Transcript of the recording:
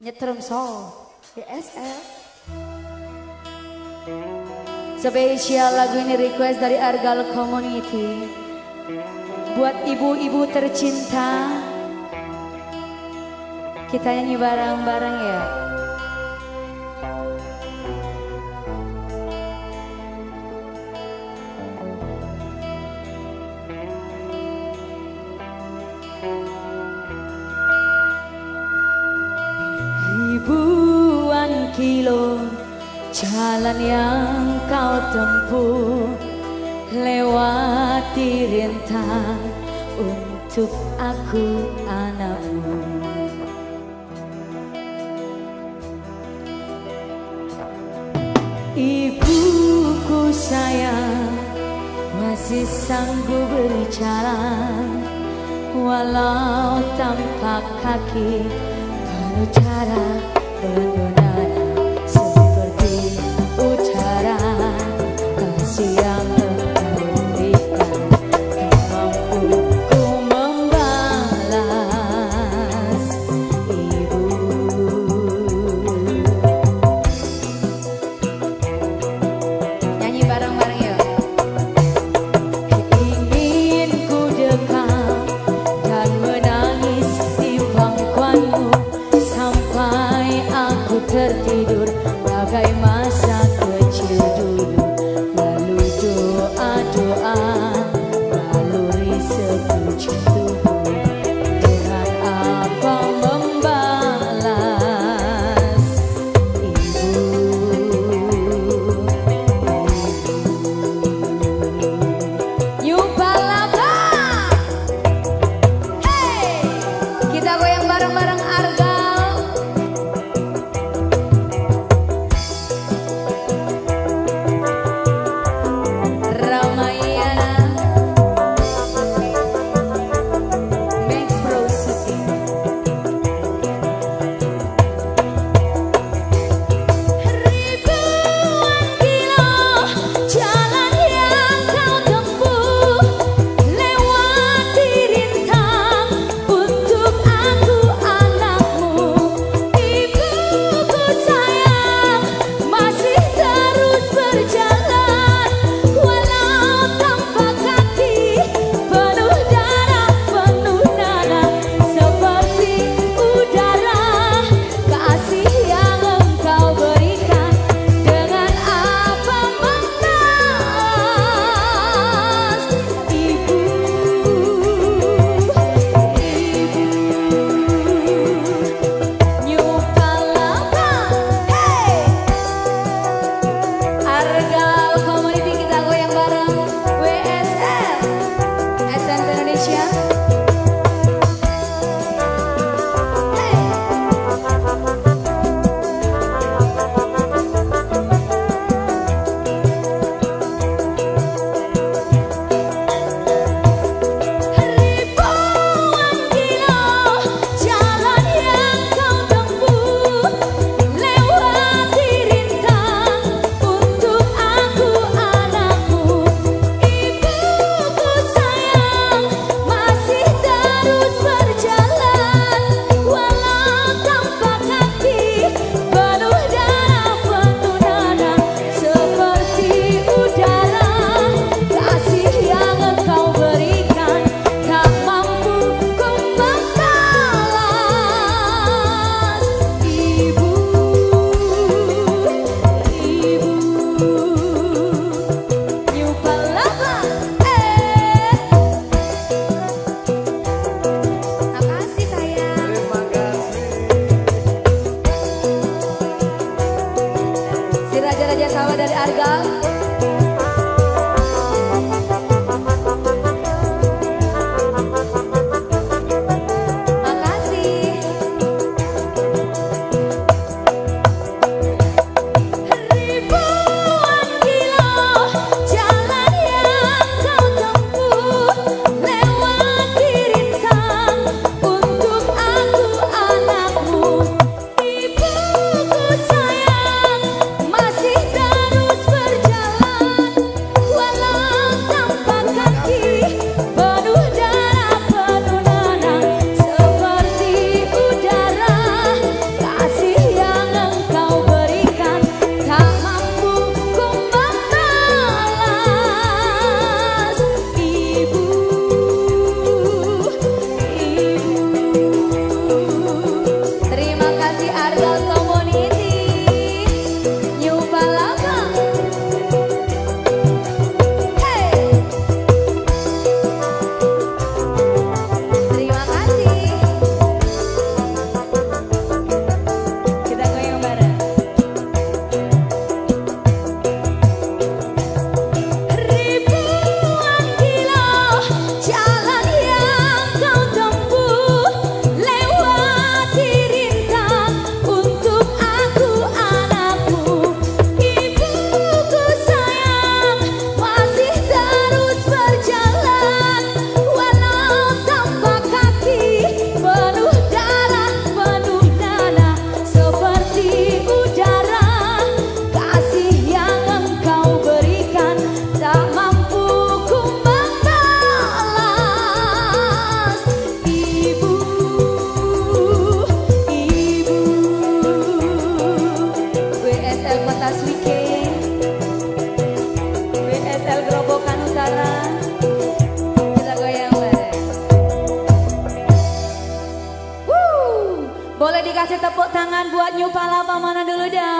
Nyetrum Soul ESL Spesial lagu ini request dari Argal Community. Buat ibu-ibu tercinta. Kita nyanyi bareng-bareng ya. Ribuan jalan yang kau tempuh Lewati rintang untuk aku anakmu. Ibuku sayang masih sanggup berjalan Walau tanpa kaki penuh God. Terus tangan buat nyupala mana dulu dong.